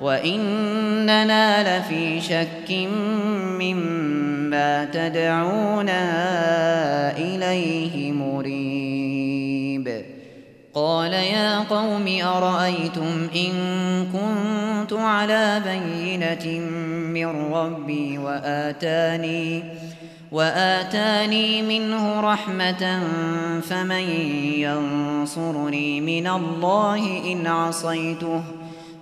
وَإِنَّنَا لَفِي شَكٍّ مِّمَّا تَدْعُونَا إِلَيْهِ مُرِيبٍ قَالَ يَا قَوْمِ أَرَأَيْتُمْ إِن كُنتُ عَلَى بَيِّنَةٍ مِّن رَّبِّي وَآتَانِي وآتاني منه رحمة فمن ينصرني من الله إن عصيته ۖ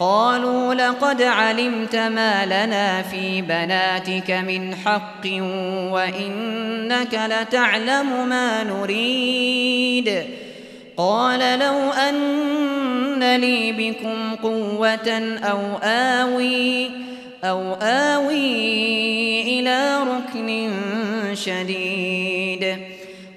قالوا لقد علمت ما لنا في بناتك من حق وإنك لتعلم ما نريد. قال لو أن لي بكم قوة أو آوي أو آوي إلى ركن شديد.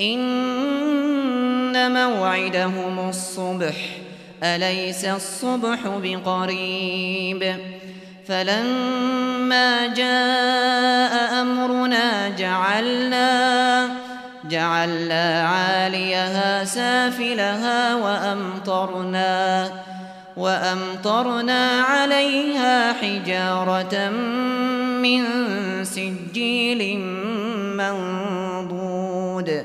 إن موعدهم الصبح أليس الصبح بقريب؟ فلما جاء أمرنا جعلنا جعلنا عاليها سافلها وأمطرنا وأمطرنا عليها حجارة من سجيل منضود.